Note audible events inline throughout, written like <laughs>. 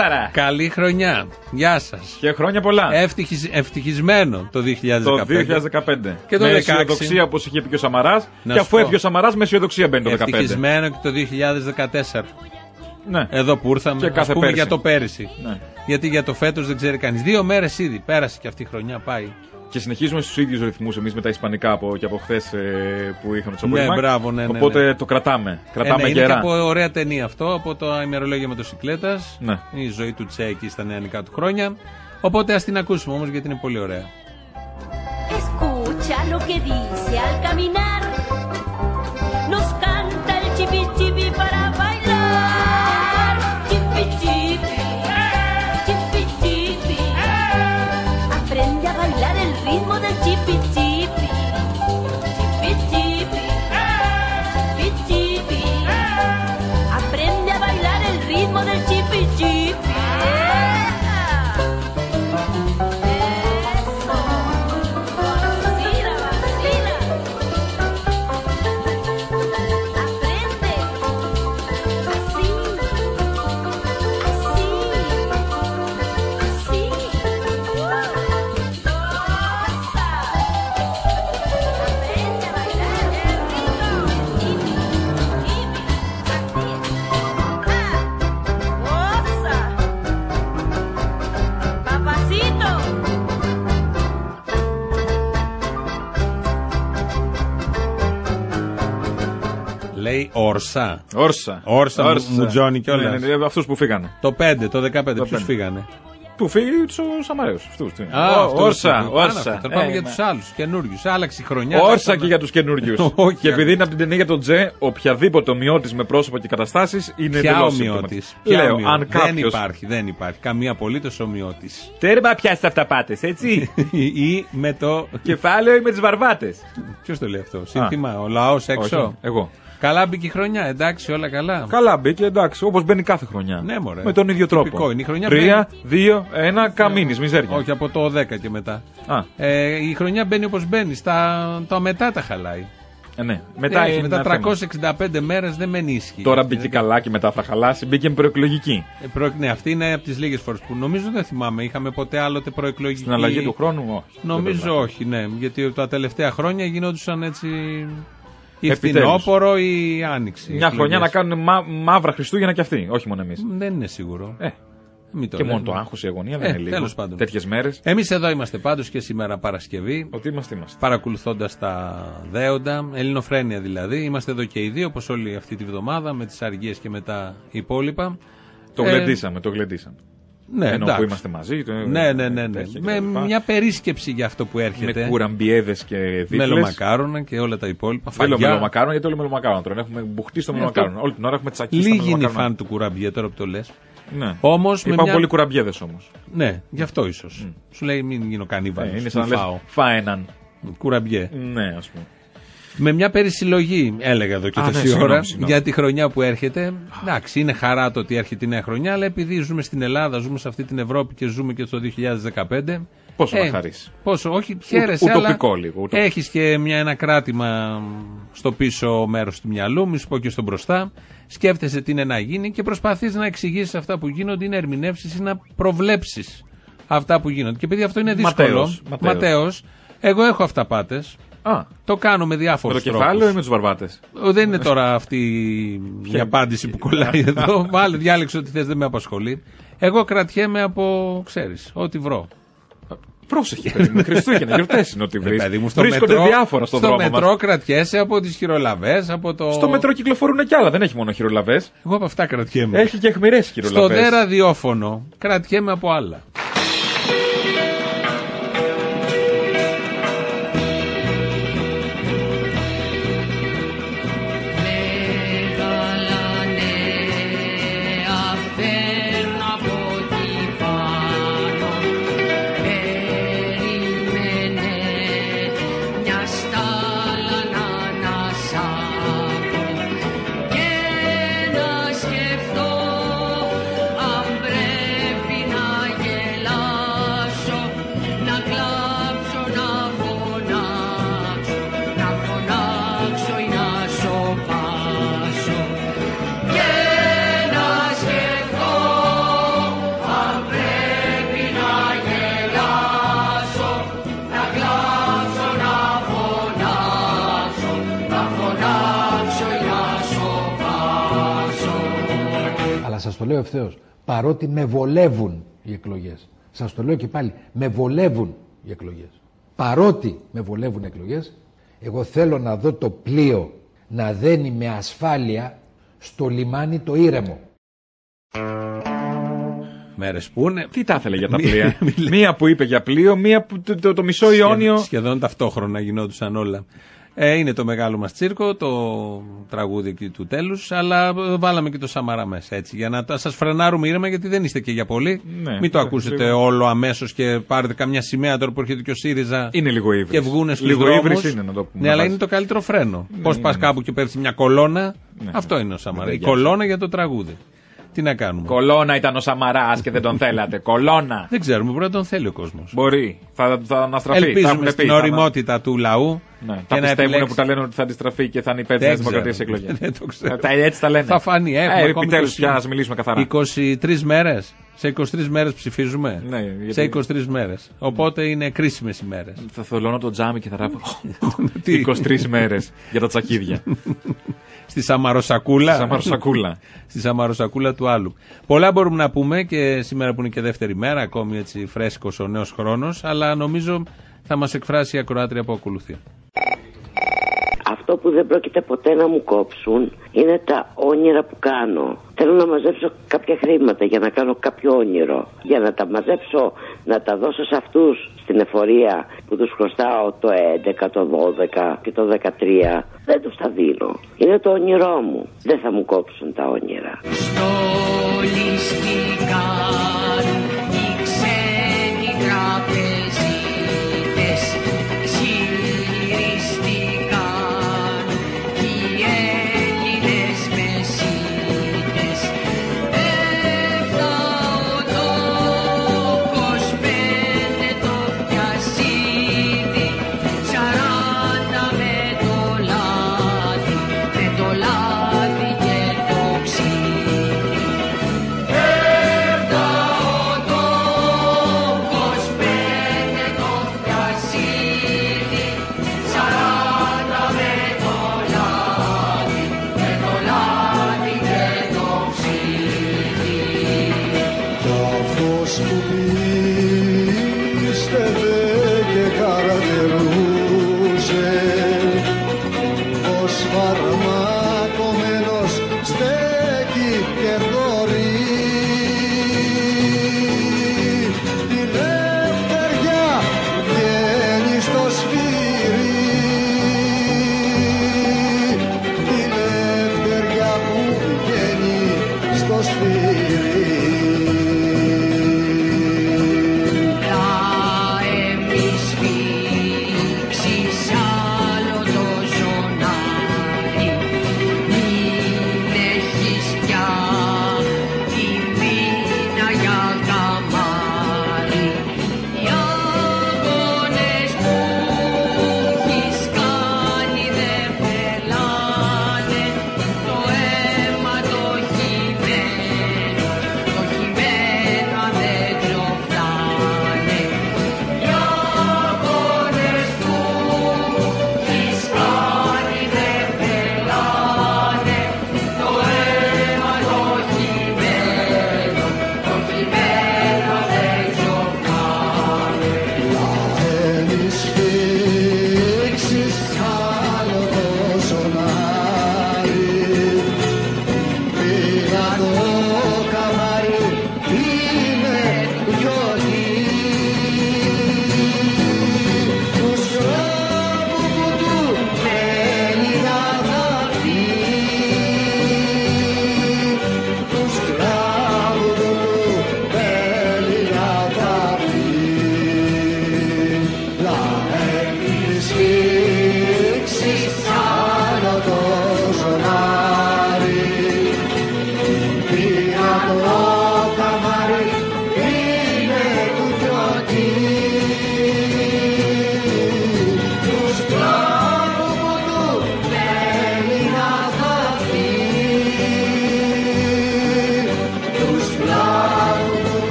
Σαραγώσαρα. Καλή χρονιά. Γεια σας. Και χρόνια πολλά. Ευτυχισμένο το 2015. Το 2015. Και το με 16. αισιοδοξία όπως είχε πει και ο Σαμαράς. Να Και σου αφού πω. έφυγε ο Σαμαράς, με αισιοδοξία μπαίνει το 2015. Ευτυχισμένο και το 2014. Ναι. Εδώ που ήρθαμε, Και ας κάθε πούμε πέρσι. για το πέρυσι. Ναι. Γιατί για το φέτος δεν ξέρει κανείς. Δύο μέρες ήδη πέρασε και αυτή η χρονιά πάει. Και συνεχίζουμε στους ίδιους ρυθμούς εμείς με τα Ισπανικά από, και από χθες που είχαμε το Ναι, απόγευμα. μπράβο, ναι, ναι, Οπότε ναι. το κρατάμε. Ε, Κρατάμε ναι, είναι και γερά. από ωραία ταινία αυτό, από το ημερολόγιο μοτοσυκλέτας. Ναι. Η ζωή του Τσε εκεί στα νεανικά του χρόνια. Οπότε ας την ακούσουμε όμως γιατί είναι πολύ ωραία. Escucha lo que dice al caminar. Nos canta el chipi chipi para Λέει Ορσά. Όρσα. Όρσα, μου- Μουτζόνι κιόλας. Ναι, ναι, ναι, αυτούς που φύγανε. Το 5, το 15, Το ποιους πέντε. φύγανε; Που φύγει τους Σαμαραίου. Αυτούς. Α, Ω, αυτούς Όρσα. που- πάνω Όρσα. αυτό. Τώρα πάμε Ε, για ναι. τους άλλους καινούριους. Άλλαξε η χρονιά. Όρσα αλλάξαμε- και για τους καινούριους. <laughs> Όχι, και επειδή είναι από την ταινία για τον Τζε, οποιαδήποτε ομοιότης με πρόσωπο και καταστάσεις είναι Ποια εντελώς ομοιότης. συμπτωματική. Λέω, αν Δεν κάποιο. υπάρχει, δεν υπάρχει. Καμία απολύτως ομοιότης. Τέρμα πιάσει αυταπάτε, έτσι; <laughs> ή με το. Κεφάλαιο ή με τις βαρβάτες. Ποιος το λέει αυτό; Σύνθημα, ο λαός έξω; Όχι, εγώ. Καλά μπήκε η χρονιά, εντάξει, όλα καλά. Καλά μπήκε, εντάξει, όπως μπαίνει κάθε χρονιά. Ναι, μωρέ. Με τον ίδιο τρόπο. Τυπικό είναι. Η χρονιά Τρία, μπαίνει. δύο, ένα, καμίνης, μιζέρια. Όχι, από το 10 και μετά. Α, Ε, η χρονιά μπαίνει όπως μπαίνει. Στα, τα μετά τα χαλάει. ε, ναι. Μετά, Έχει, είναι μετά ένα θέμα. 365 μέρες δεν μένει ίσχυ. Τώρα μπήκε καλά και μετά θα χαλάσει. Μπήκε με προεκλογική. Ε, προ- ναι, αυτή είναι από τις λίγες φορές που νομίζω δεν θυμάμαι. Είχαμε ποτέ άλλοτε προεκλογική. Στην αλλαγή του χρόνου, όχι. Δεν Νομίζω πρέπει να όχι, ναι. Γιατί τα τελευταία χρόνια γινόντουσαν έτσι. Ή Επιτέλους. φθινόπωρο ή άνοιξη. Μια χρονιά να εκλογές. κάνουν μα, μαύρα Χριστούγεννα κι αυτοί, όχι μόνο εμείς. Δεν είναι σίγουρο. Ε, Μην το και λέμε. μόνο το άγχος η αγωνία δεν Ε, είναι λίγο. τέλος πάντων. Τέτοιες μέρες. Εμείς εδώ είμαστε πάντως και σήμερα Παρασκευή. Ότι είμαστε, είμαστε. Παρακολουθώντας τα δέοντα, ελληνοφρένεια δηλαδή. Είμαστε εδώ και οι δύο, όπως όλη αυτή τη βδομάδα, με τις αργίες και με τα υπόλοιπα. Το Ε, γλεντήσαμε, το γλεντήσαμε. Ναι, Ενώ εντάξει. που είμαστε μαζί. Το, Ναι, ναι, ναι. ναι. τέτοια Με κτλ. μια περίσκεψη για αυτό που έρχεται. με κουραμπιέδες και δίπλες. Μελομακάρονα και όλα τα υπόλοιπα. Θέλω Φαγιά. μελομακάρονα γιατί όλοι μελομακάρονα τρώνε. Έχουμε μπουχτεί στο Ναι, μελομακάρονα. αυτό- Όλη την ώρα έχουμε τσακίσει. Λίγοι είναι οι φαν του κουραμπιέ τώρα που το λες. Ναι. Όμως. με Είπα μια... πολλοί κουραμπιέδες όμως. Ναι, γι' αυτό ίσως. Σου λέει μην γίνω κανίβαλος. Ε, είναι σαν να λες. φάω. Φά έναν. Κουραμπιέ. Ναι, ας πούμε. Με μια περισυλλογή, έλεγα εδώ και Α, ναι, τόση συγγνώμη, ώρα, συγγνώμη. για τη χρονιά που έρχεται. Εντάξει, είναι χαρά το ότι έρχεται η νέα χρονιά, αλλά επειδή ζούμε στην Ελλάδα, ζούμε σε αυτή την Ευρώπη και ζούμε και το 2015. Πόσο να χαρείς. Πόσο, όχι, χαίρεσαι. ουτοπικό αλλά λίγο, ουτοπικό. Έχεις και μια, ένα κράτημα στο πίσω μέρος του μυαλού, μη σου πω και στο μπροστά. Σκέφτεσαι τι είναι να γίνει και προσπαθείς να εξηγήσεις αυτά που γίνονται, ή να ερμηνεύσεις ή να προβλέψεις αυτά που γίνονται. Και επειδή αυτό είναι δύσκολο. Ματέος, Ματέος. Ματέος, εγώ έχω αυταπάτες. Α, Το κάνω με με διάφορου το κεφάλαιο ή με τους βαρβάτες; Δεν είναι τώρα αυτή η απάντηση που κολλάει <laughs> εδώ. Βάλε, διάλεξε ό,τι θες, δεν με απασχολεί. Εγώ κρατιέμαι από, ξέρεις, ό,τι βρω. Πρόσεχε, παιδί μου. Χριστούγεννα, γιορτές είναι ότι Ε, βρεις. παιδί μου, στο Βρίσκονται μετρό, διάφορα στον στο δρόμο μετρό μας. κρατιέσαι από τις χειρολαβές, από το. Στο μετρό κυκλοφορούν κι άλλα, δεν έχει μόνο χειρολαβές. Εγώ από αυτά κρατιέμαι. Έχει και αιχμηρές στο χειρολαβές. δε ραδιόφωνο κρατιέμαι από άλλα. Το λέω ευθέως, παρότι με βολεύουν οι εκλογές. Σας το λέω και πάλι, με βολεύουν οι εκλογές. Παρότι με βολεύουν οι εκλογές, εγώ θέλω να δω το πλοίο να δένει με ασφάλεια στο λιμάνι το ήρεμο. Μέρες που είναι. Τι τα ήθελε για τα Μη- πλοία; μη- μία που είπε για πλοίο, μία που το, το, το μισό Σχεδόν- Ιόνιο. Σχεδόν ταυτόχρονα γινόντουσαν όλα. Ε, είναι το μεγάλο μας τσίρκο, το τραγούδι εκεί του τέλους, αλλά ε, βάλαμε και το Σαμαρά μέσα έτσι. Για να σας φρενάρουμε ήρεμα, γιατί δεν είστε και για πολύ. Ναι, Μην το εντάξει, ακούσετε λίγο. όλο αμέσως και πάρετε καμιά σημαία τώρα που έρχεται και ο ΣΥΡΙΖΑ. Είναι λίγο ύβρις. Και βγούνε στους Λίγο δρόμους. ύβρις είναι να το πούμε. Ναι, αλλά να είναι βάζεις. το καλύτερο φρένο. Πώς ναι, πας ναι. κάπου και πέφτει μια κολόνα. Ναι. Αυτό είναι ο Σαμαρά. Δεν Η γιάζει. κολόνα για το τραγούδι. Τι να κάνουμε; Κολόνα ήταν ο Σαμαράς και δεν τον θέλατε. Κολόνα. Δεν ξέρουμε, μπορεί να τον θέλει ο κόσμος. Μπορεί. Θα, θα αναστραφεί. τα Ελπίζουμε έχουν στην πει, θα- οριμότητα του λαού. Ναι, και τα να πιστεύουν επιλέξει- που τα λένε ότι θα αντιστραφεί και θα είναι υπέρ της Δεν Δημοκρατίας ξέρω. εκλογές. <laughs> Δεν το ξέρω. Έτσι τα λένε. Θα φανεί. Έχουμε Ε, ακόμη Επιτέλους 20. πια να μιλήσουμε καθαρά. 23 μέρες. Σε 23 μέρες ψηφίζουμε. Ναι, γιατί- Σε 23 μέρες. Οπότε είναι κρίσιμες ημέρε. Θα θολώνω το τζάμι και θα γράφω <laughs> Τι; 23 μέρες για τα τσακίδια. <laughs> Στη Σαμαροσακούλα. Σαν μαρσακούλα. Στη Σαμαροσακούλα του άλλου. Πολλά μπορούμε να πούμε και σήμερα που είναι και δεύτερη μέρα, ακόμη έτσι φρέσκος ο νέος χρόνος, αλλά νομίζω θα μας εκφράσει η ακροάτρια που ακολουθεί. Αυτό που δεν πρόκειται ποτέ να μου κόψουν είναι τα όνειρα που κάνω. Θέλω να μαζέψω κάποια χρήματα για να κάνω κάποιο όνειρο. Για να τα μαζέψω, να τα δώσω σε αυτούς στην εφορία που τους χρωστάω το 11, το 12 και το 13. Δεν τους τα δίνω. Είναι το όνειρό μου. Δεν θα μου κόψουν τα όνειρα. Στολιστικάν οι ξένοι τραπεζίτες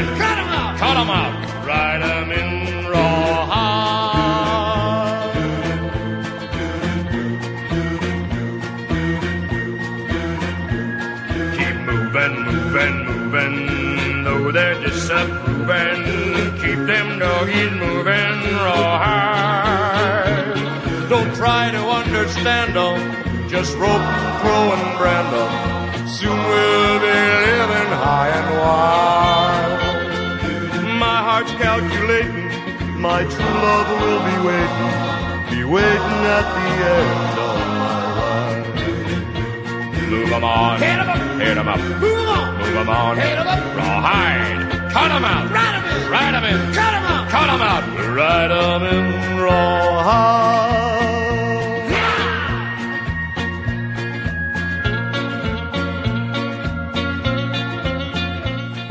in, cut 'em out, cut 'em out, ride 'em in rawhide. Keep moving, moving, moving, though they're disapproving. Keep them doggies moving rawhide. Don't try to understand them, just rope and throw and brand them. Love will be waiting, be waiting at the end of my ride. Move 'em on, hit 'em up, hit 'em up, move 'em on, move 'em on, hit 'em up, rawhide, cut 'em out, ride 'em in, ride 'em in, cut 'em out, cut 'em out, ride 'em in rawhide.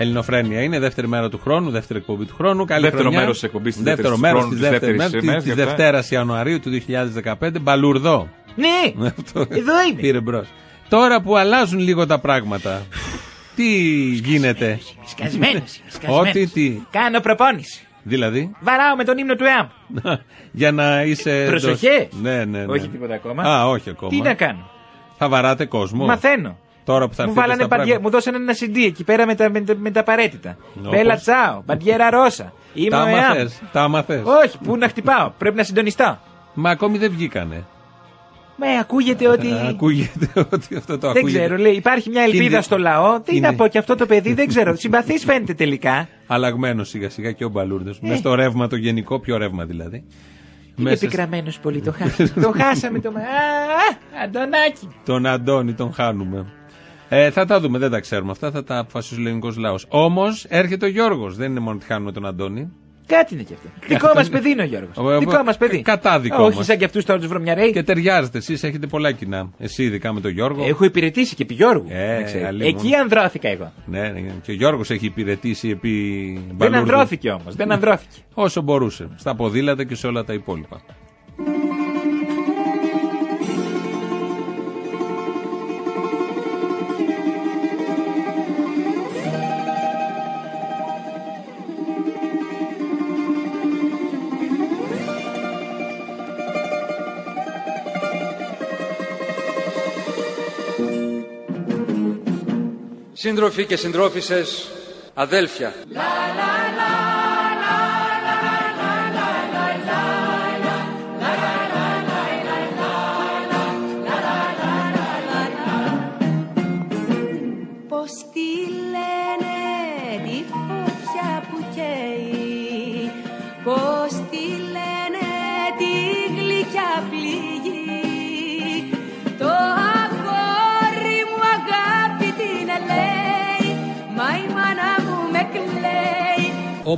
Ελληνοφρένεια είναι, δεύτερη μέρα του χρόνου, δεύτερη εκπομπή του χρόνου. Καλή Δεύτερο χρονιά. μέρος της εκπομπής της Δεύτερο δεύτερης μέρος του της χρόνου, της δεύτερης δεύτερης μέρα μέρας, της γι' αυτά. Δευτέρας Ιανουαρίου του 2015. Μπαλουρδό. Ναι, <laughs> Αυτό εδώ είμαι. Πήρε μπρος. Τώρα που αλλάζουν λίγο τα πράγματα, τι γίνεται; Σκασμένος. <laughs> Ό,τι τι. Κάνω προπόνηση. Δηλαδή, Βαράω με τον ύμνο του ΕΑΜ. <laughs> για να είσαι. Προσοχές. εντός- Ναι, ναι, ναι. Όχι τίποτα ακόμα. Α, όχι ακόμα. Τι να κάνω; Θα βαράτε κόσμο. Μαθαίνω. Τώρα που θα Μου, έρθετε βάλανε στα μπαντιέ, πράγματα. μου δώσανε ένα CD εκεί πέρα με τα, με, τα- με τα απαραίτητα. Όπως; Μπέλα τσάο, μπαντιέρα ρόσα. Είμαι Τα ο ΕΑΜ. άμαθες, Τα άμαθες. Όχι, πού να χτυπάω. Πρέπει να συντονιστώ. Μα ακόμη δεν βγήκανε. Με ακούγεται ότι. Ε, Ακούγεται ότι αυτό το Δεν ακούγεται. ξέρω, λέει, υπάρχει μια ελπίδα Κινδυ- στο λαό. Τι Είναι- να πω και αυτό το παιδί, δεν ξέρω. Συμπαθή φαίνεται τελικά. Αλλαγμένος σιγά σιγά και ο Μπαλούρδος. Μες στο ρεύμα το γενικό, πιο ρεύμα δηλαδή. Είναι Μέσα επικραμένο πολύ, το χάσαμε. το χάσαμε <laughs> το. Α, Αντωνάκι. Τον Αντώνη τον χάνουμε. Ε, θα τα δούμε, δεν τα ξέρουμε αυτά, θα τα αποφασίσει ο ελληνικός λαός. Όμως έρχεται ο Γιώργος, δεν είναι μόνο ότι χάνουμε τον Αντώνη. Κάτι είναι και αυτό. Δικό μας παιδί είναι ο Ε, Γιώργος. ε, Δικό μας παιδί. κατάδικο Όχι όμως. σαν και αυτούς τώρα τους βρωμιαρέοι. Και ταιριάζετε, εσείς έχετε πολλά κοινά. Εσύ ειδικά με τον Γιώργο. Έχω υπηρετήσει και επί Γιώργου. Ε, Δεν ξέρω. αλλήμον. Εκεί ανδρώθηκα εγώ. Ναι, ναι, και ο Γιώργος έχει υπηρετήσει επί Δεν Μπαλούρδου. ανδρώθηκε όμως. Δεν ανδρώθηκε. Όσο μπορούσε. Στα ποδήλατα και σε όλα τα υπόλοιπα. Σύντροφοι και συντρόφισσες, αδέλφια.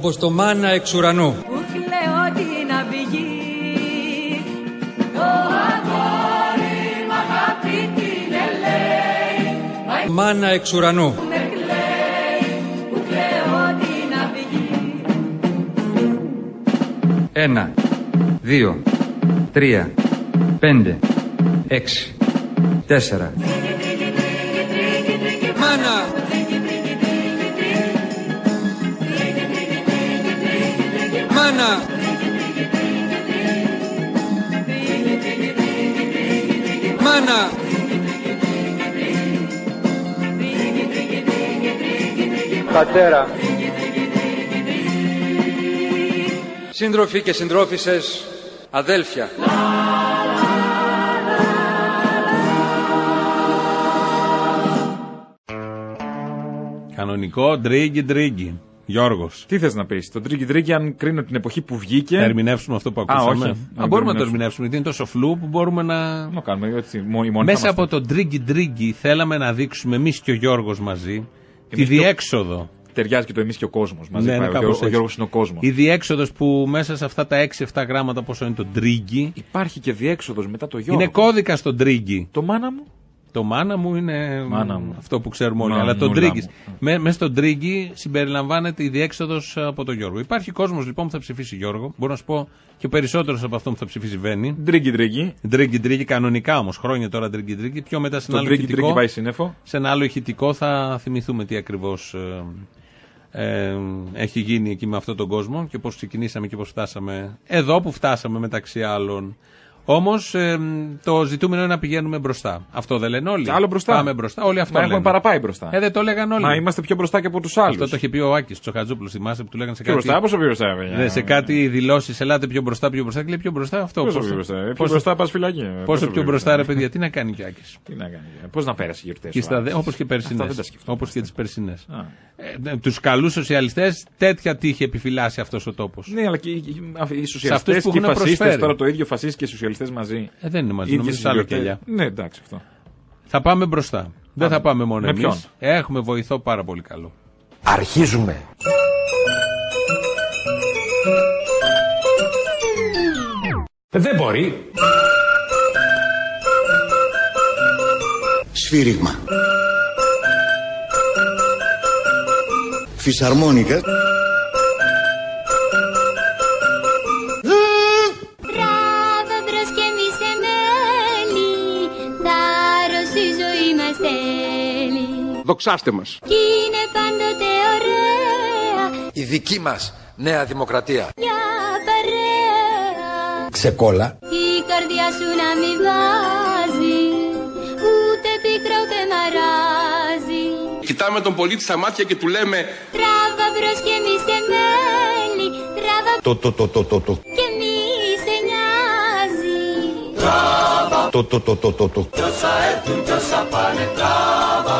Όπως το μάνα εξ ουρανού. που κλαίω την αυγή Το αγόρι μου αγάπη την λέει Μα η Μάνα εξ ουρανού. με κλαίει που κλαίω την αυγή Ένα, δύο, τρία, πέντε, έξι, τέσσερα. Μάνα! Πατέρα! Σύντροφοι και συντρόφισσες, αδέλφια. Κανονικό ντρίγκι ντρίγκι. Γιώργος. Τι θες να πεις, το Τρίκι Τρίκι, αν κρίνω την εποχή που βγήκε; Θα ερμηνεύσουμε αυτό που Α, ακούσαμε. όχι. Α, μπορούμε να το ερμηνεύσουμε, γιατί είναι τόσο φλού που μπορούμε να. Να κάνουμε έτσι. μο- η μόνη Μέσα θα από είμαστε. τον Τρίγκι Τρίγκι θέλαμε να δείξουμε εμείς και ο Γιώργος μαζί τη Εμείς και ο- διέξοδο. Ταιριάζει και το εμείς και ο κόσμος μαζί. Ναι, ναι, πάει. ο, κάπως ο έτσι. Γιώργος είναι ο κόσμος. Η διέξοδος που μέσα σε αυτά τα 6-7 γράμματα, πόσο είναι το Τρίγκι, Υπάρχει και διέξοδος μετά το Γιώργο. είναι κώδικα στον Τρίγκι. Το μάνα μου. Το μάνα μου είναι Μάνα μου. αυτό που ξέρουμε όλοι. Μανούλα Αλλά τον Τρίγκι. μου. Με, μέσα στον Τρίγκι συμπεριλαμβάνεται η διέξοδο από τον Γιώργο. Υπάρχει κόσμος λοιπόν που θα ψηφίσει Γιώργο. Μπορώ να σου πω και ο περισσότερος από αυτόν που θα ψηφίσει Βέννη. Τρίκι Τρίκι. Ντρίγκι Ντρίγκι, κανονικά όμως. Χρόνια τώρα Ντρίγκι Ντρίγκι. Πιο μετά σε ένα Το άλλο Τρίκι Τρίκι ηχητικό. πάει σύννεφο. Σε ένα άλλο ηχητικό θα θυμηθούμε τι ακριβώς ε, ε, έχει γίνει εκεί με αυτόν τον κόσμο και πώς ξεκινήσαμε και πώς φτάσαμε εδώ που φτάσαμε μεταξύ άλλων. Όμως το ζητούμενο είναι να πηγαίνουμε μπροστά. Αυτό δεν λένε όλοι. Άλλο μπροστά. Πάμε μπροστά. Όλοι αυτό Μα έχουμε λένε. παραπάει μπροστά. Ε, δεν το λέγαν όλοι. Μα είμαστε πιο μπροστά και από τους άλλους. Αυτό το είχε πει ο Άκης Τσοχατζόπουλος. Θυμάσαι που του λέγανε σε Πιο κάτι. μπροστά, πόσο πιο μπροστά, παιδιά. Ναι, σε κάτι δηλώσεις, ελάτε πιο μπροστά, πιο μπροστά. Και λέει πιο μπροστά αυτό. Πόσο πώς πιο το- μπροστά. ε, Πιο πόσο- μπροστά πας φυλακή. Πόσο πιο μπροστά, ρε παιδιά, τι να κάνει κι Άκης; Τι να κάνει. Πώς να πέρασε οι γιορτές. Όπως και περσινέ. δεν τα σκεφτόμαστε. Όπως και τις περσινές. Α. Ε, τους καλούς σοσιαλιστές τέτοια τύχη επιφυλάσσει αυτός ο τόπος. Ναι, αλλά και οι- οι οι αυτούς σοσιαλιστές που και οι έχουν φασίστες προσφέρει. τώρα το ίδιο φασίστες και οι σοσιαλιστέ μαζί. Ε, δεν είναι μαζί, Ίδιες νομίζω σε άλλο γιορτές. κελιά. Ναι, εντάξει αυτό. Θα πάμε μπροστά. Δεν θα πάμε μόνο Με εμείς. ποιον; Έχουμε βοηθό πάρα πολύ καλό. Αρχίζουμε. Δεν μπορεί. Σφύριγμα. Φυσαρμόνικα. Δοξάστε μας. Κι είναι πάντοτε ωραία Η δική μας νέα δημοκρατία. Για παρέα Ξεκόλα. Η καρδιά σου να μην βάζει Ούτε πίκρα ούτε μαράζει Κοιτάμε τον πολίτη στα μάτια και του λέμε Τράβα μπρος και μη σε μέλη Τράβα Το το το το το το. και μη σε νοιάζει Το το το το το το.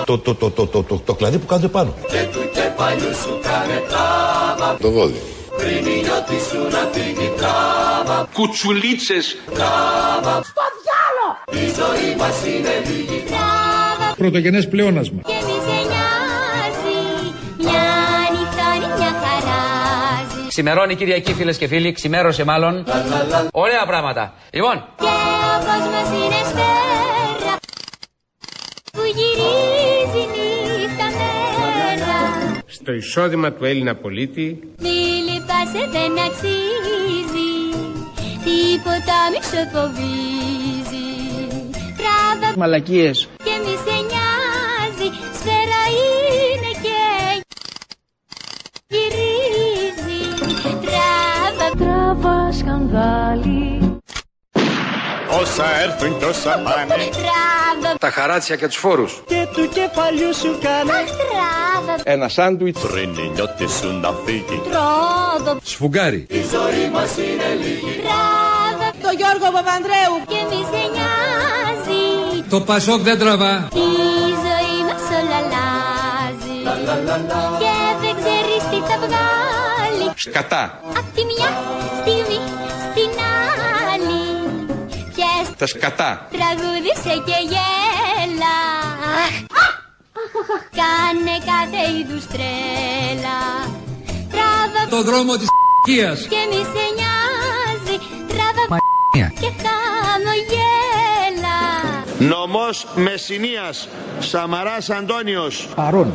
Το το το το το το. Το κλαδί που κάνετε πάνω. Το βόδι. κουτσουλίτσες Πρωτογενές πλεόνασμα. και μη σε νοιάζει Μια νυχτώνει μια χαράζει Ξημερώνει Κυριακή φίλες και φίλοι, ξημέρωσε μάλλον. Ωραία πράγματα. Λοιπόν, Και ο κόσμος είναι σφαίρα Που γυρίζει Στο εισόδημα του Έλληνα πολίτη. Μη λυπάσαι δεν αξίζει Τίποτα μη ξεφοβίζει Τράβα Μαλακίες. και μη σε νοιάζει Σφαίρα είναι και γυρίζει. Τράβα Τράβα σκανδάλι Όσα έρθουν κι όσα πάνε. Τράβα τα χαράτσια και τους φόρους. Και του κεφαλιού σου κάνε. Αχ, τράβα ένα σάντουιτς Πριν η νιώτη σου να φύγει. Τράβα Σφουγγάρι. Τράβα Το Γιώργο Παπανδρέου. και μη σε νοιάζει Το Πασόκ δεν τραβά. Η ζωή μας όλα αλλάζει Και δεν ξέρεις τι θα βγάλει Σκατά Απ' τη μια στιγμή Τα σκατά τραγούδισε και γέλα. Κάνε κάθε είδους τρέλα. Τράβα Το δρόμο της κίας. και μη σε νοιάζει. Τράβα και χαμογέλα Νομός Μεσσηνίας. Σαμαράς Αντώνιος. Παρόν.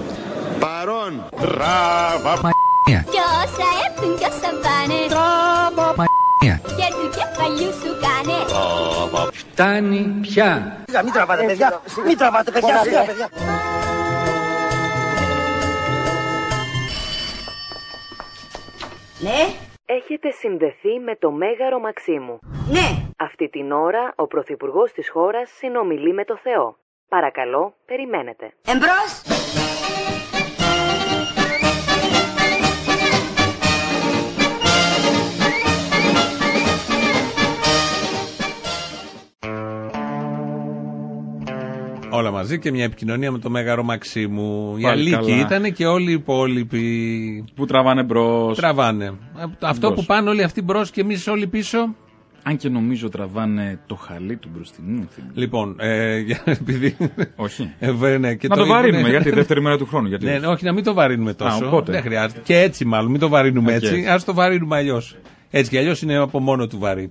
Παρών Τράβα. Κι όσα έρθουν κι όσα πάνε. Και του κεφαλιού σου κάνε Φτάνει πια. Μην τραβάτε, παιδιά. Μην τραβάτε, παιδιά. Σιγά, παιδιά. Ναι, Έχετε συνδεθεί με το Μέγαρο Μαξίμου. ναι. Αυτή την ώρα ο Πρωθυπουργός της χώρας συνομιλεί με το Θεό. Παρακαλώ, περιμένετε. Εμπρός. Όλα όλα μαζί και μια επικοινωνία με το Μέγαρο Μαξίμου. Η Πάλι Αλίκη καλά. ήταν και όλοι οι υπόλοιποι. Που τραβάνε μπρος. Τραβάνε. Αυτό Μπρος. που πάνε όλοι αυτοί μπρος και εμείς όλοι πίσω. Αν και νομίζω τραβάνε το χαλί του μπροστινού. θυμίζω. Λοιπόν, ε, για- <laughs> επειδή. Όχι. Ε, βε- ναι, και να το, είπουνε- βαρύνουμε για τη δεύτερη μέρα του χρόνου. Γιατί Ναι, ναι, όχι, να μην το βαρύνουμε τόσο. οπότε. Δεν χρειάζεται. Και έτσι μάλλον, μην το βαρύνουμε Οκ. έτσι. Α το βαρύνουμε αλλιώς. Έτσι κι αλλιώς είναι από μόνο του βαρύ.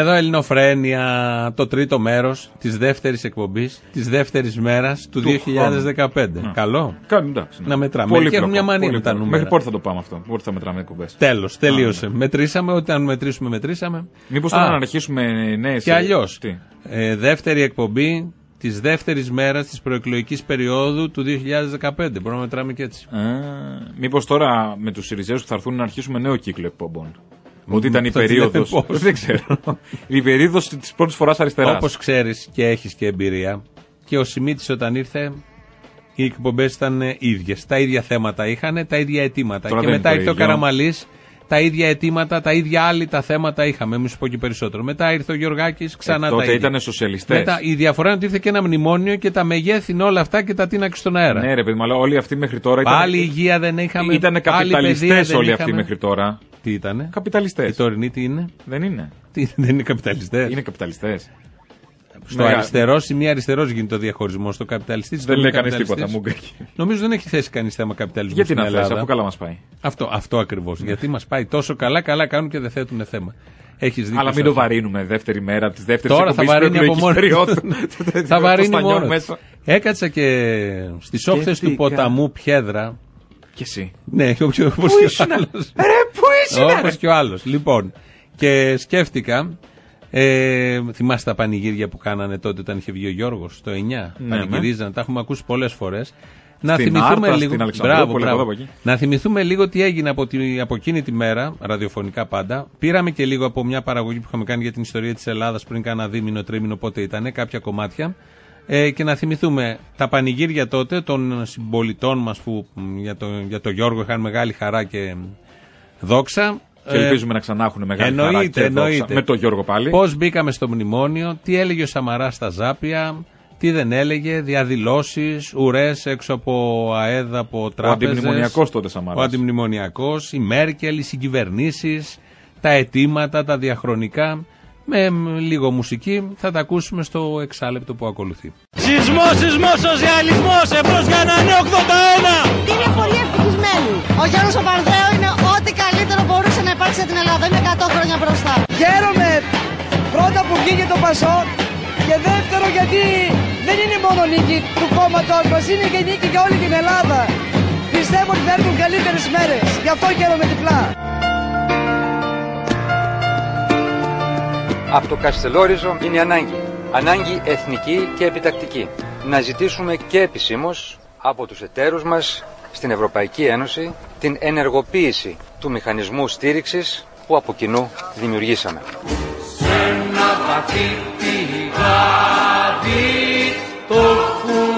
Εδώ Ελληνοφρένια, το τρίτο μέρος της δεύτερης εκπομπής, της δεύτερης μέρας του, Του 2015. Ναι. Καλό. Κα- εντάξει, ναι. Να μετράμε. Πολύ Και έχουν μια πλοκό, μανία πολύ με τα πλοκό. νούμερα. Μέχρι πότε θα το πάμε αυτό, πότε θα μετράμε εκπομπές. Τέλος, τελείωσε. Μετρήσαμε, όταν μετρήσουμε, μετρήσαμε. Μήπως Α, τώρα να αρχίσουμε νέες. Και αλλιώς. Ε, δεύτερη εκπομπή της δεύτερης μέρας της προεκλογικής περίοδου του 2015. Μπορούμε να μετράμε και έτσι. Μήπως τώρα με τους Σιριζέους που θα έρθουν να αρχίσουμε νέο κύκλο εκπομπών. Ότι ήταν η Θα τη λένε περίοδο. πώς. <laughs> Δεν ξέρω. Η περίοδος της πρώτης φοράς αριστεράς. Όπως ξέρεις και έχεις και εμπειρία, και ο Σιμίτης όταν ήρθε, οι εκπομπές ήταν ίδιες. Τα ίδια θέματα είχαν, τα ίδια αιτήματα. Τώρα και δεν μετά είναι το ήρθε ο ίδιο. Καραμαλής, τα ίδια αιτήματα, τα ίδια άλλη τα θέματα είχαμε. Μην σου πω και περισσότερο. Μετά ήρθε ο Γιωργάκη, ξανά Ε, τα τότε ίδια. ήτανε σοσιαλιστές. Μετά η διαφορά είναι ότι ήρθε και ένα μνημόνιο και τα μεγέθυνε όλα αυτά και τα τίναξε στον αέρα. Ναι, ρε παιδί μου, αλλά όλοι αυτοί μέχρι τώρα ήταν. Πάλι υγεία δεν είχαμε. Ήταν πάλι παιδεία καπιταλιστές δεν όλοι αυτοί είχαμε. μέχρι τώρα. Τι ήτανε; Καπιταλιστές. Οι τωρινοί τι είναι; Δεν είναι. Τι, δεν είναι καπιταλιστές; Είναι καπιταλιστές. Στο Ναι, αριστερό ή μη αριστερός γίνεται ο διαχωρισμός. Στο καπιταλιστής Δεν λέει κανείς τίποτα. Μου γκρίκει. Νομίζω δεν έχει θέσει κανείς θέμα καπιταλισμού Γιατί στην να θες, Ελλάδα. αφού καλά μας πάει. Αυτό, αυτό ακριβώς. Γιατί μας πάει τόσο καλά, καλά κάνουν και δεν θέτουν θέμα. Έχεις δίκιο. Αλλά σε μην το αυτό. βαρύνουμε δεύτερη μέρα της δεύτερης Τώρα θα βαρύνει από μόνος. <laughs> του. θα βαρύνει μόνος. του. Έκατσα και στις όχθες του Σκέφτηκα. ποταμού Πιέδρα. Και εσύ. Ναι, <laughs> όπως και ο Πού ήσουν, άλλο. Ρε, πού ήσουν, Όπως ρε. και ο άλλος. Λοιπόν, και σκέφτηκα. Ε, θυμάστε τα πανηγύρια που κάνανε τότε όταν είχε βγει ο Γιώργος το 9. Ναι, Πανηγυρίζανε, τα έχουμε ακούσει πολλές φορές. Να Στην θυμηθούμε Άρτα, λίγο. στην Αλεξανδρούπολη, Μπράβο, από μπράβο. εδώ, από εκεί. Να θυμηθούμε λίγο τι έγινε από, τη, από εκείνη τη μέρα, ραδιοφωνικά πάντα. Πήραμε και λίγο από μια παραγωγή που είχαμε κάνει για την ιστορία της Ελλάδας πριν κάνα δίμηνο, τρίμηνο, πότε ήταν, κάποια κομμάτια. Ε, και να θυμηθούμε τα πανηγύρια τότε των συμπολιτών μας που μ, για το, για το Γιώργο είχαν μεγάλη χαρά και μ, δόξα. Και ελπίζουμε να ξανά έχουν μεγάλη χαρά εννοείται, και δόξα. εννοείται. Με τον Γιώργο πάλι. Πώς μπήκαμε στο μνημόνιο, τι έλεγε ο Σαμαράς στα Ζάπια, τι δεν έλεγε, διαδηλώσεις, ουρές έξω από ΑΕΔ, από τράπεζες. αντιμνημονιακός τότε Σαμαράς. Ο αντιμνημονιακός, η Μέρκελ, οι συγκυβερνήσεις, τα αιτήματα, τα διαχρονικά. Με μ, λίγο μουσική θα τα ακούσουμε στο εξάλεπτο που ακολουθεί. Σεισμός, σεισμός, σοσιαλισμός, εμπρός για ένα νέο 81! Είναι πολύ ευτυχισμένοι. Ο Γιώργος Παπανδρέου είναι ό,τι καλύτερο μπορούσε να υπάρξει για την Ελλάδα. Είναι 100 χρόνια μπροστά. Χαίρομαι πρώτα που βγήκε το Πασόκ και δεύτερο γιατί δεν είναι μόνο νίκη του κόμματός μας, είναι και νίκη για όλη την Ελλάδα. Πιστεύω ότι θα έρθουν καλύτερες μέρες, γι' αυτό χαίρομαι διπλά. Από το Καστελόριζο είναι ανάγκη. Ανάγκη εθνική και επιτακτική. Να ζητήσουμε και επισήμως από τους εταίρους μας στην Ευρωπαϊκή Ένωση την ενεργοποίηση του μηχανισμού στήριξης που από κοινού δημιουργήσαμε. Ένα βαθύ πηγάδι το έχουνε κλειστό.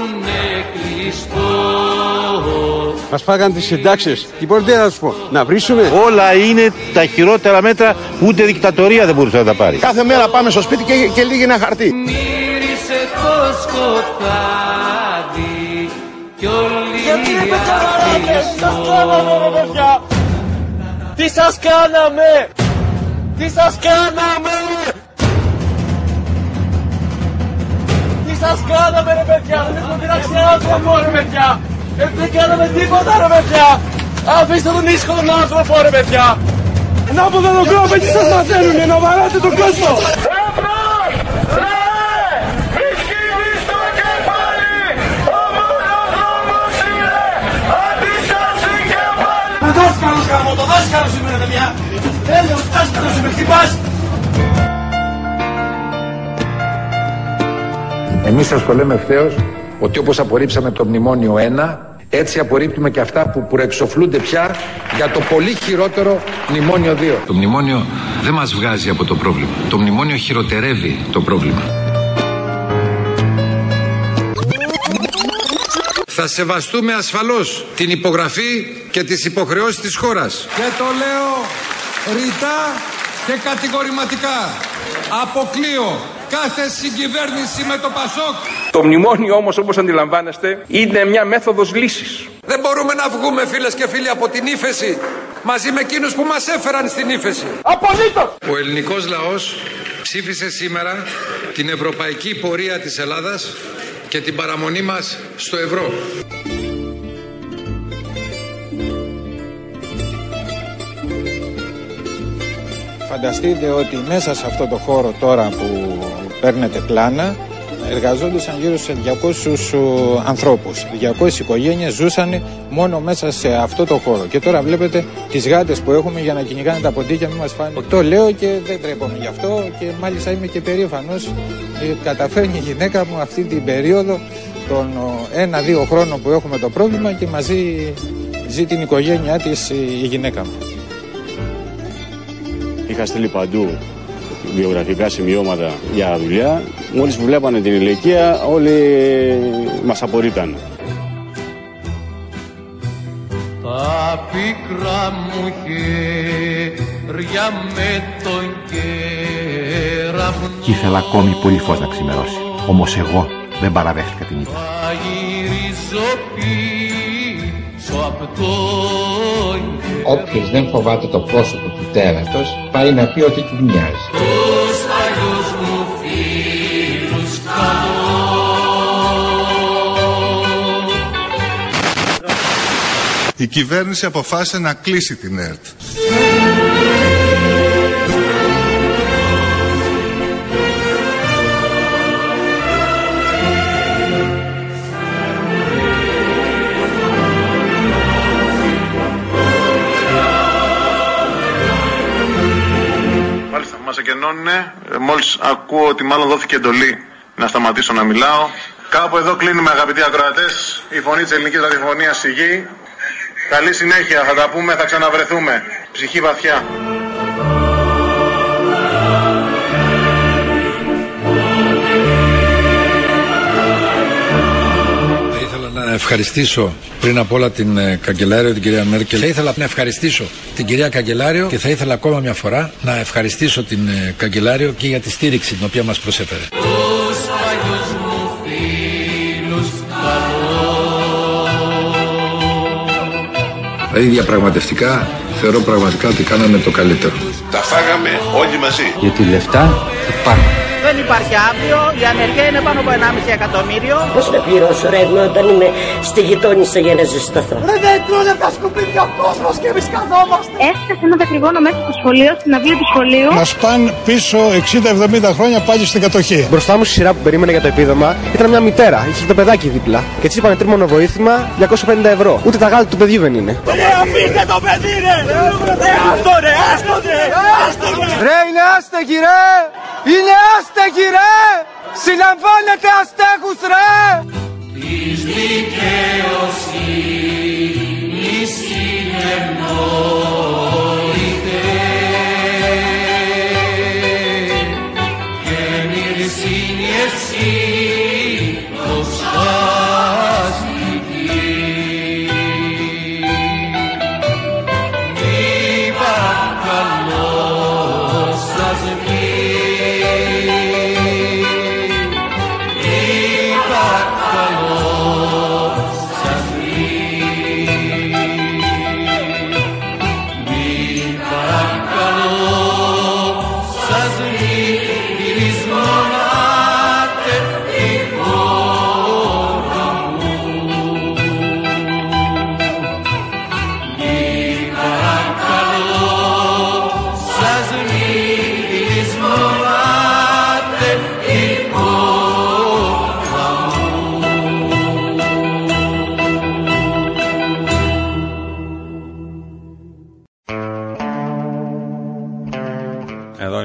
Μα φάγαν τις συντάξεις. Τι μπορείτε να σου πω, να βρίσουμε. Όλα είναι τα χειρότερα μέτρα που ούτε δικτατορία δεν μπορούσε να τα πάρει. Κάθε μέρα πάμε στο σπίτι και, και λύγει ένα χαρτί. Μύρισε το σκοτάδι κι όλοι Γιατί ρε πετσαράδες, τι σας κάναμε ρε παιδιά. Τι σας κάναμε; Τι σας κάναμε; Σας κάναμε ρε παιδιά. Δεν έχουμε πειράξει ένα άνθρωπο ρε παιδιά. Ε, Δεν κάναμε τίποτα ρε παιδιά. Αφήστε τον ήσυχο τον άνθρωπο ρε παιδιά. Να από τον κόσμο τι σας μαθαίνουνε να βαράτε τον κόσμο. Ο δάσκαλος γάμο, το δάσκαλος είμαι ρε παιδιά. Τέλειος, δάσκαλος είμαι, χτυπάς. Εμείς σας το λέμε ευθέως ότι όπως απορρίψαμε το μνημόνιο 1, έτσι απορρίπτουμε και αυτά που προεξοφλούνται πια για το πολύ χειρότερο μνημόνιο 2. Το μνημόνιο δεν μας βγάζει από το πρόβλημα. Το μνημόνιο χειροτερεύει το πρόβλημα. Θα σεβαστούμε ασφαλώς την υπογραφή και τις υποχρεώσεις της χώρας. Και το λέω ρητά και κατηγορηματικά. Αποκλείω κάθε συγκυβέρνηση με το Πασόκ. Το μνημόνιο όμως όπως αντιλαμβάνεστε είναι μια μέθοδος λύσης. Δεν μπορούμε να βγούμε φίλες και φίλοι από την ύφεση μαζί με εκείνους που μας έφεραν στην ύφεση. Απολύτως! Ο ελληνικός λαός ψήφισε σήμερα την ευρωπαϊκή πορεία της Ελλάδας και την παραμονή μας στο ευρώ. Φανταστείτε ότι μέσα σε αυτό το χώρο τώρα που παίρνετε πλάνα εργαζόντουσαν γύρω σε 200 ανθρώπους. 200 οικογένειες ζούσαν μόνο μέσα σε αυτό το χώρο. Και τώρα βλέπετε τις γάτες που έχουμε για να κυνηγάνε τα ποντίκια μην μας φάνε. Το λέω και δεν τρέπομαι γι' αυτό και μάλιστα είμαι και περήφανος. Ε, καταφέρνει η γυναίκα μου αυτή την περίοδο των ένα-δύο χρόνων που έχουμε το πρόβλημα και μαζί ζει την οικογένειά της η η γυναίκα μου. Είχα στείλει παντού βιογραφικά σημειώματα για δουλειά. Μόλις που βλέπανε την ηλικία όλοι μας απορρίπτανε. Τα πίκρα μου χέρια με τον κέραυνο Κι ήθελα ακόμη πολύ φως να ξημερώσει. Όμως εγώ δεν παραδέχτηκα την ήττα. θα γυρίζω πίσω απ' τον Όποιος δεν φοβάται το πρόσωπο του τέρατος πάει να πει ότι του μοιάζει. Τους παλιούς μου φίλους καλώ Η κυβέρνηση αποφάσισε να κλείσει την ΕΡΤ. Μας εκενώνουνε. Ε, Μόλις ακούω ότι μάλλον δόθηκε εντολή να σταματήσω να μιλάω. Κάπου εδώ κλείνουμε αγαπητοί ακροατές. Η φωνή της ελληνικής ραδιοφωνίας σιγή. Καλή συνέχεια, θα τα πούμε, θα ξαναβρεθούμε. Ψυχή βαθιά. Ευχαριστήσω πριν απ' όλα την ε, καγκελάριο, την κυρία Μέρκελ. Θα ήθελα να ευχαριστήσω την κυρία καγκελάριο και θα ήθελα ακόμα μια φορά να ευχαριστήσω την ε, καγκελάριο και για τη στήριξη την οποία μας προσέφερε. Τους παλιούς μου φίλους καλώ Δηλαδή διαπραγματευτικά θεωρώ πραγματικά ότι κάναμε το καλύτερο. Τα φάγαμε όλοι μαζί. Γιατί λεφτά υπάρχουν. Δεν υπάρχει αύριο, η ανεργία είναι πάνω από 1,5 εκατομμύριο. Πώς να πληρώσω ρεύμα όταν είμαι στη γειτόνισσα για να ζεσταθώ. Ρε δεν τρώνε τα σκουπίδια ο κόσμος και εμείς καθόμαστε. Έφτασε ένα δακρυγόνο μέσα στο σχολείο, στην αυλή του σχολείου. Μας πάνε πίσω 60-70 χρόνια πάλι στην κατοχή. Μπροστά μου στη σειρά που περίμενε για το επίδομα ήταν μια μητέρα, είχε το παιδάκι δίπλα. Και έτσι είπανε τρίμονο βοήθημα 250 ευρώ. Ούτε τα γάλα του παιδιού δεν είναι. Ρε αφήστε το παιδί ρε! Ρε άστο ρε, άστο ρε, άστο ρε! Ρε είναι άστεγοι ρε! Είναι άστεγοι ρε! Συλλαμβάνετε αστέγους ρε! Της δικαιοσύνης συνεννοείται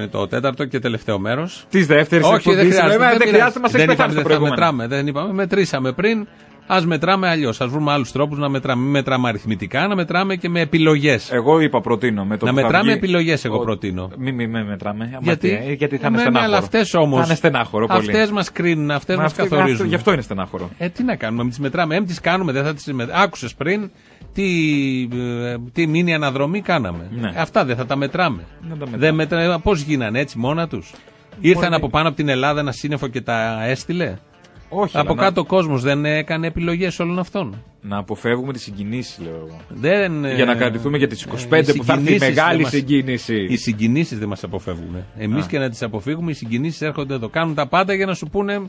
είναι το τέταρτο και τελευταίο μέρος. Της δεύτερης Όχι, δεν χρειάζεται. Δεν πειράζει. χρειάζεται, μας έχει δεν πεθάνει είπαμε, το δεν θα προηγούμενο. μετράμε. Δεν είπαμε, μετρήσαμε πριν. Α μετράμε αλλιώς. Α βρούμε άλλους τρόπους να μετράμε. Μην μετράμε αριθμητικά, να μετράμε και με επιλογές. Εγώ είπα προτείνω. Με το Να που θα μετράμε βγει- επιλογές, εγώ Ο- προτείνω. Μην μη, μη μετράμε. Άμα Γιατί, τι, ε, γιατί θα είναι ναι, ναι, στενάχωρο. αλλά αυτές όμω. Θα είναι στενάχωρο πολύ. Αυτές μας κρίνουν, αυτές Μα μας αυτό- καθορίζουν. αυτό- Γι' αυτό είναι στενάχωρο. Ε, τι να κάνουμε, μην τις μετράμε. Εμ τις κάνουμε, δεν θα τις μετράμε. Άκουσες πριν τι, ε, τι μήνυ αναδρομή κάναμε. Ναι. Αυτά δεν θα τα μετράμε. Να τα μετράμε. Δεν μετράμε. Πώς γίνανε έτσι μόνα τους; Ήρθαν Μπορεί- από πάνω από την Ελλάδα ένα σύννεφο και τα έστειλε; Όχι, από αλλά κάτω ο κόσμος δεν έκανε επιλογές όλων αυτών. Να, να αποφεύγουμε τις συγκινήσεις, λέω εγώ. Δεν, ε, Για να κρατηθούμε για τις 25 που θα έρθει η μεγάλη συγκίνηση. Οι συγκινήσεις δεν μας αποφεύγουν. Εμείς Α. και να τις αποφύγουμε, οι συγκινήσεις έρχονται εδώ. Κάνουν τα πάντα για να σου πούνε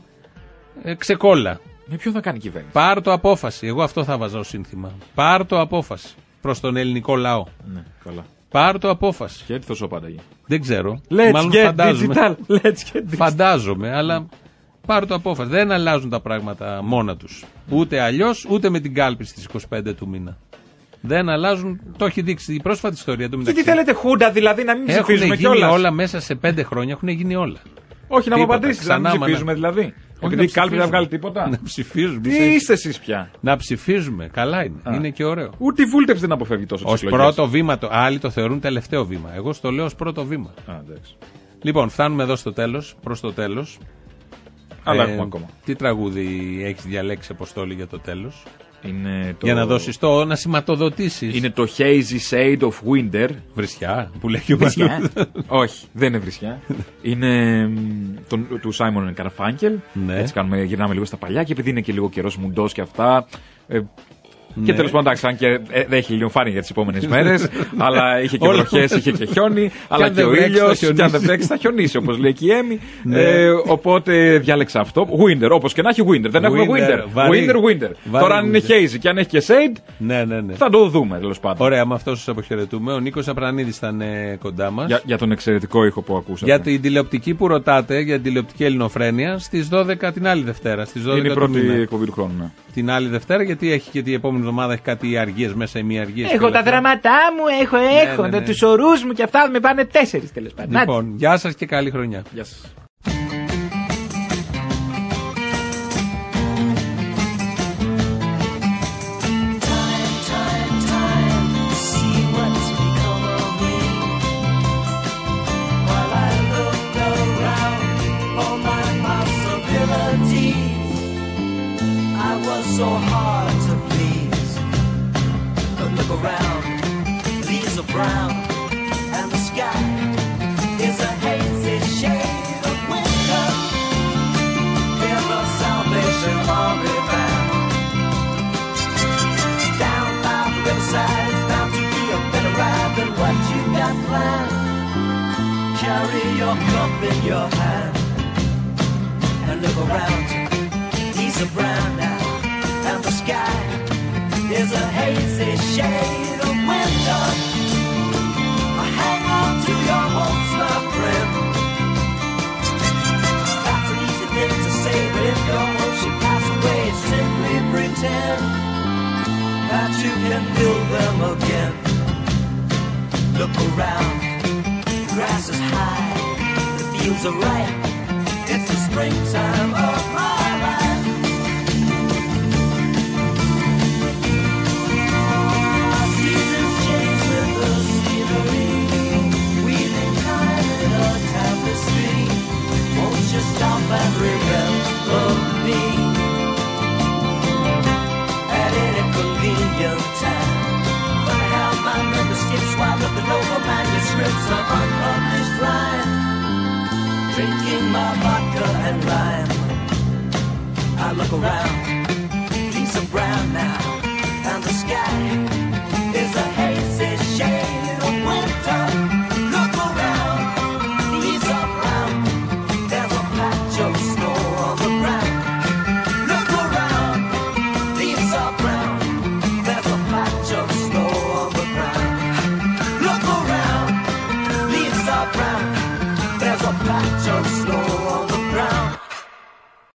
ε, ξεκόλα. Με ποιον θα κάνει η κυβέρνηση; Πάρ το απόφαση. Εγώ αυτό θα βάζα ως σύνθημα. Πάρ το απόφαση προς τον ελληνικό λαό. Ναι, καλά. Πάρ το απόφαση. Και έρθει ο Σοπάνταγη. Δεν ξέρω. Let's Μάλλον get φαντάζομαι. digital. Let's get digital. Φαντάζομαι, αλλά πάρ το απόφαση. Δεν αλλάζουν τα πράγματα μόνα τους. Ούτε αλλιώς, ούτε με την κάλπη στις 25 του μήνα. Δεν αλλάζουν. Το έχει δείξει η πρόσφατη ιστορία του Και μεταξύ. τι θέλετε, Χούντα, δηλαδή, να μην Έχουν ψηφίζουμε γίνει κιόλας; όλα μέσα σε πέντε χρόνια. Έχουν γίνει όλα. Όχι, να μου Τίποτα. απαντήσεις, να μην Ξανά, μα, ψηφίζουμε ναι. δηλαδή. Επειδή η κάλπη δεν βγάλει τίποτα. Να ψηφίζουμε. Τι είστε εσείς πια; Να ψηφίζουμε. Καλά είναι. Α. Είναι και ωραίο. Ούτε η βούλτευση δεν αποφεύγει τόσο Ω τις εκλογές. πρώτο βήμα. Το, άλλοι το θεωρούν τελευταίο βήμα. Εγώ στο λέω ως πρώτο βήμα. Α, εντάξει. Λοιπόν, φτάνουμε εδώ στο τέλος. Προς το τέλος. Αλλά έχουμε ακόμα. Τι τραγούδι έχεις διαλέξει, Αποστόλη, για το τέλος; Είναι το... Για να δώσεις το. να σηματοδοτήσεις. Είναι το Hazy Shade of Winter. Βρισιά, που λέει και ο Βρισιά. Μανούλης. Όχι, δεν είναι βρισιά. είναι μ, τον- του Σάιμον Καρφάνκελ. Ναι. Έτσι κάνουμε, γυρνάμε λίγο στα παλιά και επειδή είναι και λίγο καιρός μουντός και αυτά. Ε, Και Ναι. τέλος πάντων, εντάξει, αν και ε, δεν έχει ηλιοφάνεια για τις επόμενες μέρες, <laughs> αλλά είχε και Όλα. βροχές, είχε και χιόνι, αλλά αν και δεν ο βρέξει, θα ήλιος. χιονίσει. Και αν δεν βρέξει, θα χιονίσει, όπως λέει και η Έμι. Ναι. Ε, οπότε διάλεξα αυτό. Winter, όπως και να έχει Winter. Δεν έχουμε Winter, Winter. βαρύ. Winter, Winter. Βαρύ Τώρα αν είναι winter. hazy και αν έχει και shade, Ναι, ναι, ναι. θα το δούμε τέλος πάντων. Ωραία, με αυτό σα αποχαιρετούμε. Ο Νίκος Απρανίδης ήταν ε, κοντά μας. Για, για τον εξαιρετικό ήχο που ακούσατε. Για την τηλεοπτική που ρωτάτε, για την τηλεοπτική ελληνοφρένεια, στις 12 την άλλη Δευτέρα. Στις 12 Είναι η του πρώτη μήνα. εκπομπή του χρόνου. ναι. Την άλλη Δευτέρα, γιατί έχει και την επόμενη εβδομάδα έχει κάτι αργίες μέσα ή μη αργίες. Έχω τα δράματά μου, έχω, έχω. ναι, ναι. Τους ορούς μου και αυτά με πάνε τέσσερις τέλος πάντων. Άντε. Λοιπόν, γεια σας και καλή χρονιά. Γεια σας. Carry your cup in your hand and look around. These are brown now, and the sky is a hazy shade of winter. I Hang on to your hopes, my friend. That's an easy thing to say, but if your hopes should pass away, simply pretend that you can build them again. Look around, grass is high, the fields are ripe. It's the springtime of my life. Seasons change with the scenery, weaving time in a tapestry. Won't stop and remember the noble manuscripts of unpublished rhyme. Drinking my vodka and lime. I look around, things are brown now, and the sky.